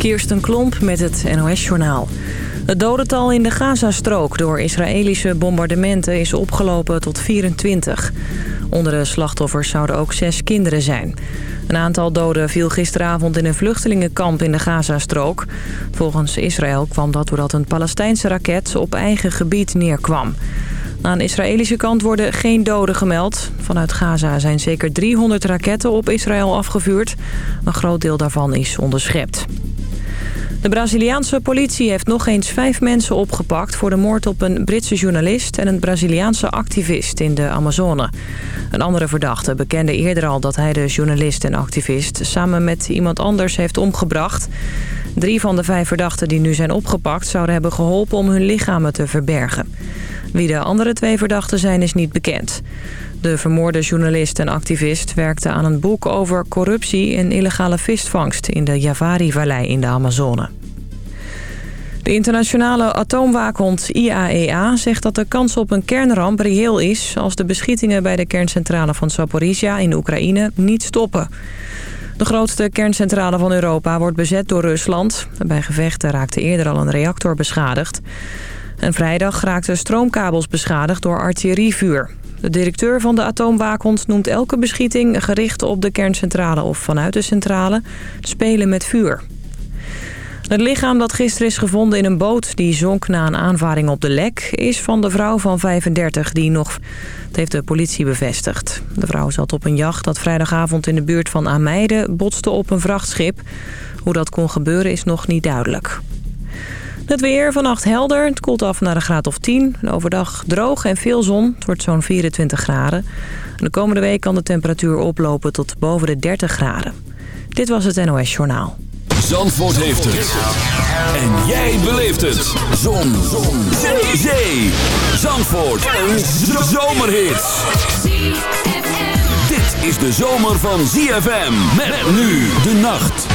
Kirsten Klomp met het NOS-journaal. Het dodental in de Gazastrook door Israëlische bombardementen is opgelopen tot 24. Onder de slachtoffers zouden ook zes kinderen zijn. Een aantal doden viel gisteravond in een vluchtelingenkamp in de Gazastrook. Volgens Israël kwam dat doordat een Palestijnse raket op eigen gebied neerkwam. Aan de Israëlische kant worden geen doden gemeld. Vanuit Gaza zijn zeker 300 raketten op Israël afgevuurd. Een groot deel daarvan is onderschept. De Braziliaanse politie heeft nog eens vijf mensen opgepakt... voor de moord op een Britse journalist en een Braziliaanse activist in de Amazone. Een andere verdachte bekende eerder al dat hij de journalist en activist... samen met iemand anders heeft omgebracht. Drie van de vijf verdachten die nu zijn opgepakt... zouden hebben geholpen om hun lichamen te verbergen. Wie de andere twee verdachten zijn is niet bekend. De vermoorde journalist en activist werkte aan een boek over corruptie en illegale visvangst in de Javari-vallei in de Amazone. De internationale atoomwaakhond IAEA e zegt dat de kans op een kernramp reëel is... als de beschietingen bij de kerncentrale van Zaporizhia in Oekraïne niet stoppen. De grootste kerncentrale van Europa wordt bezet door Rusland. Bij gevechten raakte eerder al een reactor beschadigd. En vrijdag raakten stroomkabels beschadigd door artillerievuur. De directeur van de atoomwaakhond noemt elke beschieting gericht op de kerncentrale of vanuit de centrale spelen met vuur. Het lichaam dat gisteren is gevonden in een boot die zonk na een aanvaring op de lek... is van de vrouw van 35 die nog... Dat heeft de politie bevestigd. De vrouw zat op een jacht dat vrijdagavond in de buurt van Ameide botste op een vrachtschip. Hoe dat kon gebeuren is nog niet duidelijk. Het weer vannacht helder. Het koelt af naar een graad of 10. overdag droog en veel zon. Het wordt zo'n 24 graden. de komende week kan de temperatuur oplopen tot boven de 30 graden. Dit was het NOS Journaal. Zandvoort heeft het. En jij beleeft het. Zon. zon. Zee. Zee. Zandvoort. Een zomerhit. Dit is de zomer van ZFM. Met nu de nacht.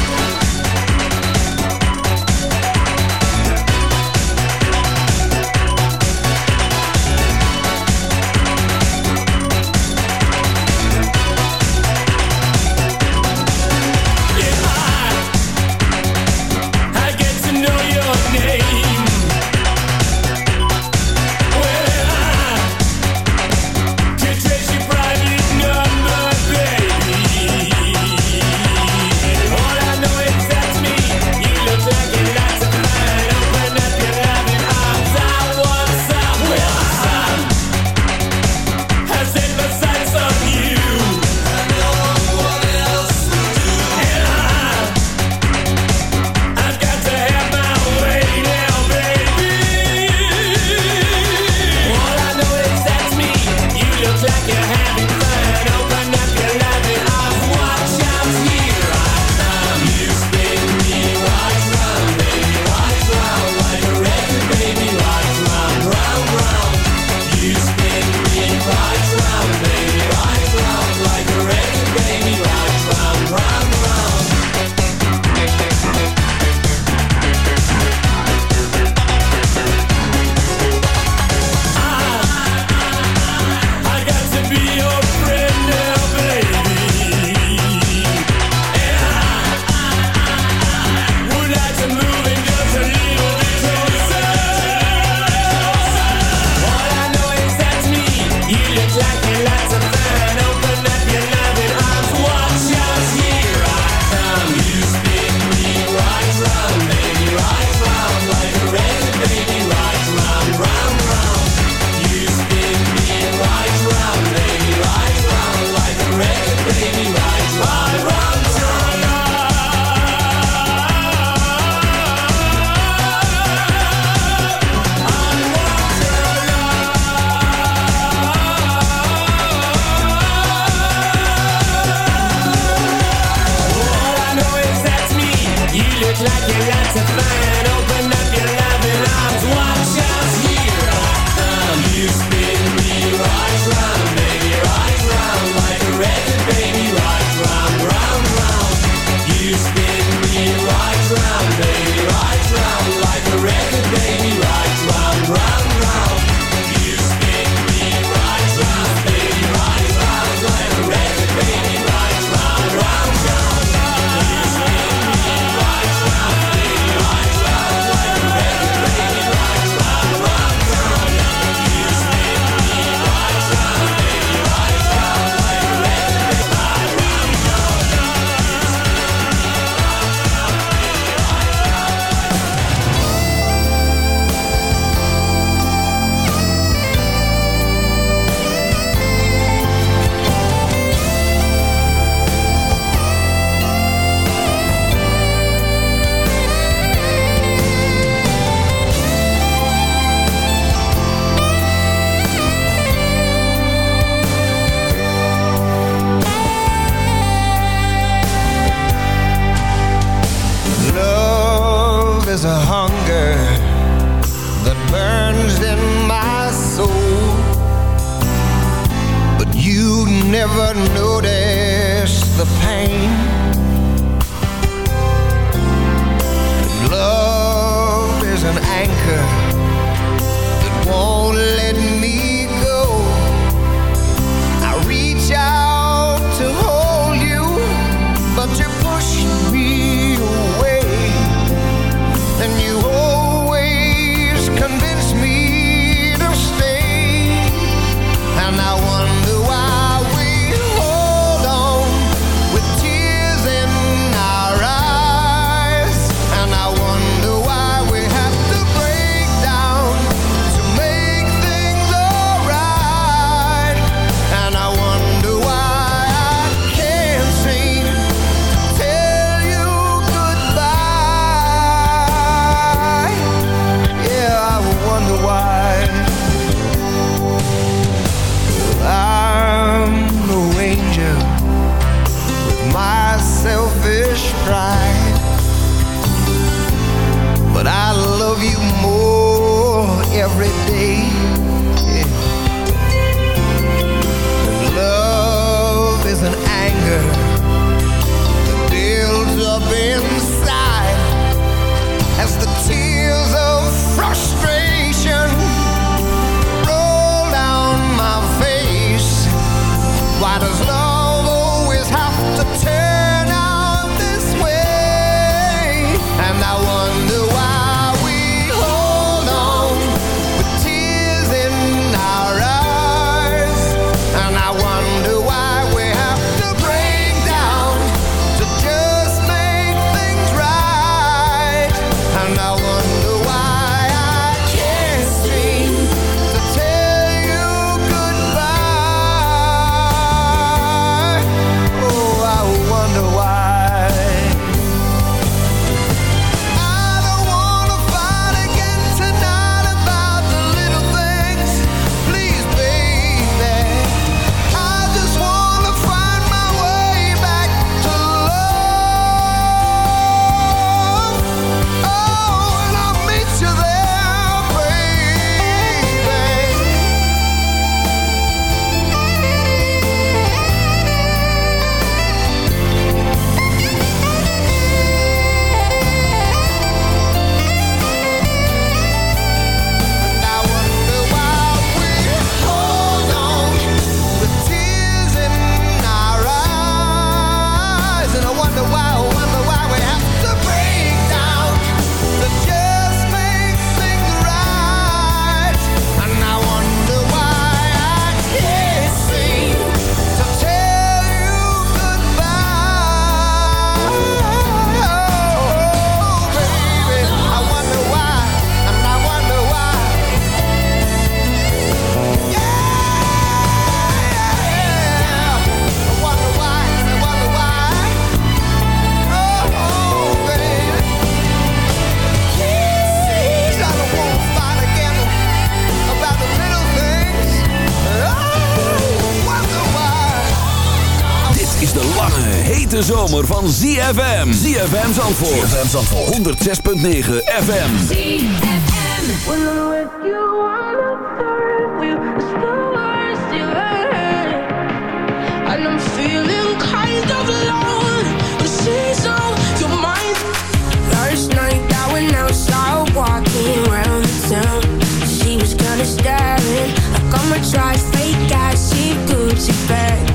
hete zomer van ZFM. ZFM Zandvoort. ZFM Zandvoort. 106.9 FM. ZFM. Well, you wanna burn, we'll, it's the worst I'm feeling kind of alone. But she's on your mind. First night I went outside walking around the town. She was kinda staring. Like I'ma try fake eyes, she good, she bad.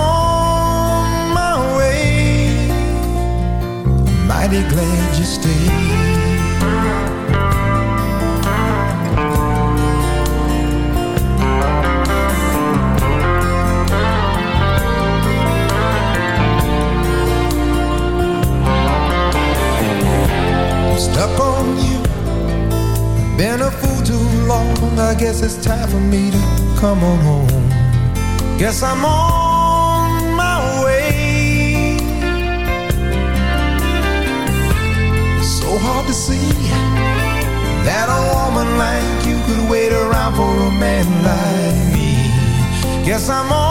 come on home. Guess I'm on my way. So hard to see that a woman like you could wait around for a man like me. Guess I'm on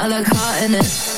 I look hot in it.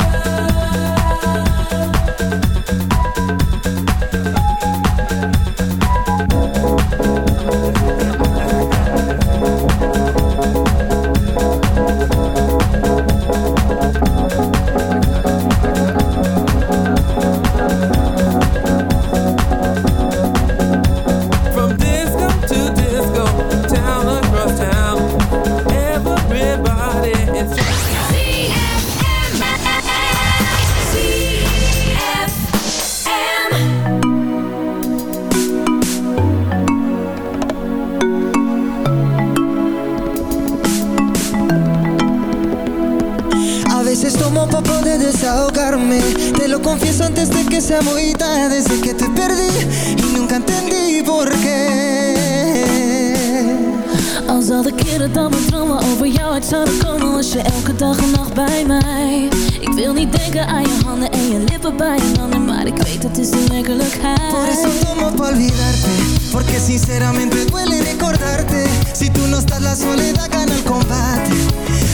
voorbij aan maar ik weet dat het is een werkelijkheid. Por eso tomo pa olvidarte Porque sinceramente duele recordarte. Si tú no estás la soledad gana el combate.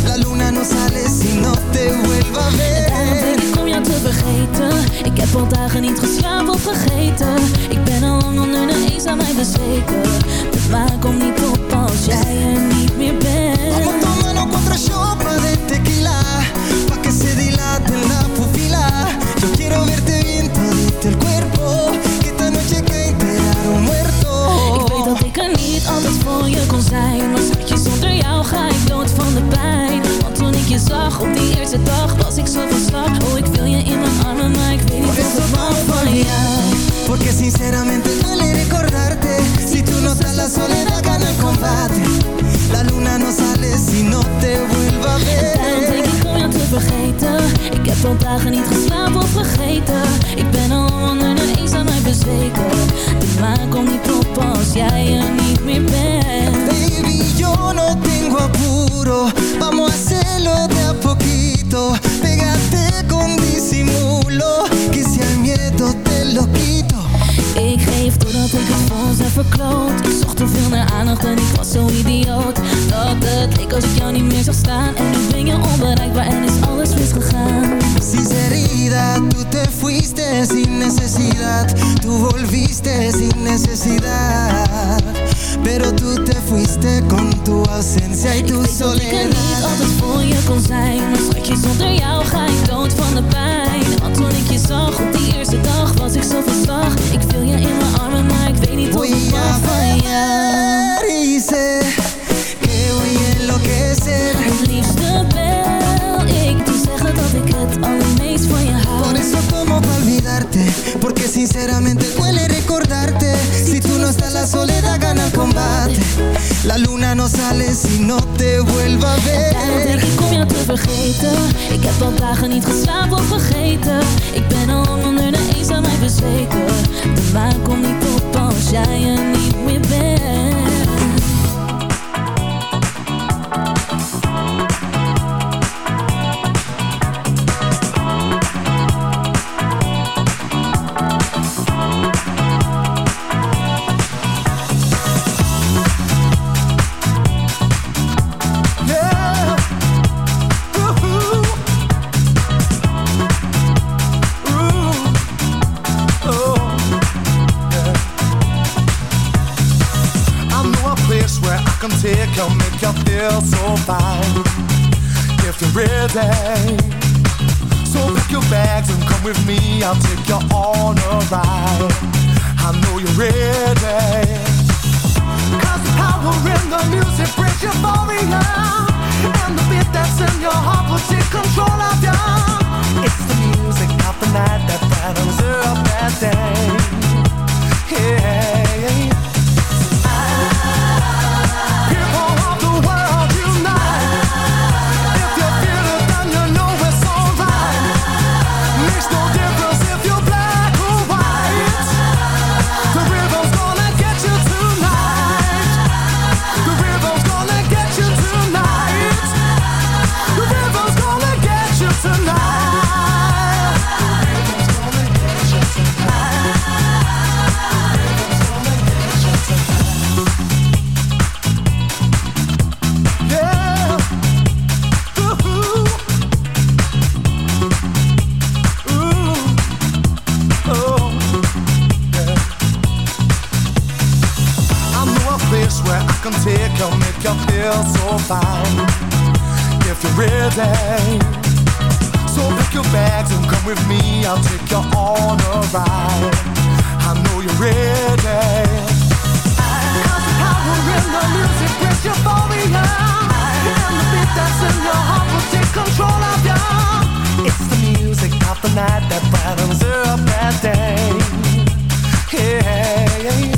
La luna no sale si no te vuelva a ver. En denk ik om jou te vergeten. Ik heb al dagen niet geslapen of vergeten. Ik ben al lang onder de eens aan mij bezweken. De maak komt niet op als jij en find if you're ready. So pick your bags and come with me. I'll take you on a ride. I know you're ready. Cause the power in the music brings euphoria. And the beat that's in your heart will take control of you. It's the music of the night that brightens up that day. Yeah.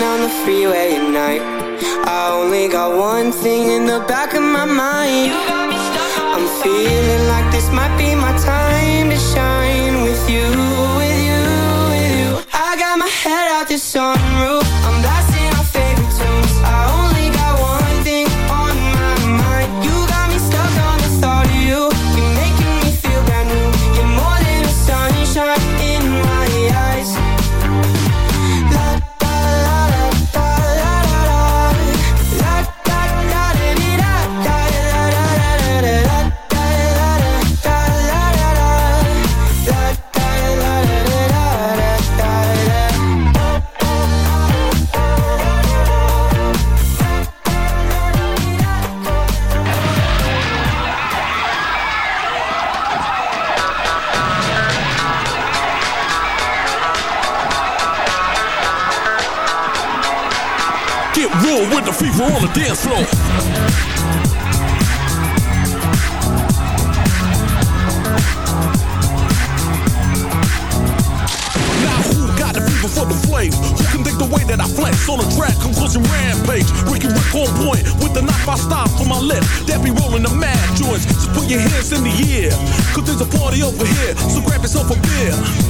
Driving down the freeway at night. I only got one thing in the back of my mind. I'm feeling like this might be my time to shine with you, with you, with you. I got my head out the sunroof. I'm blasting on the dance floor. Now who got the fever for the flame? Who can dig the way that I flex on a track? I'm Conclusion rampage. breaking Rick on point with the knife I stop for my lip. That be rolling the mad joints. so put your hands in the air. Cause there's a party over here, so grab yourself a beer.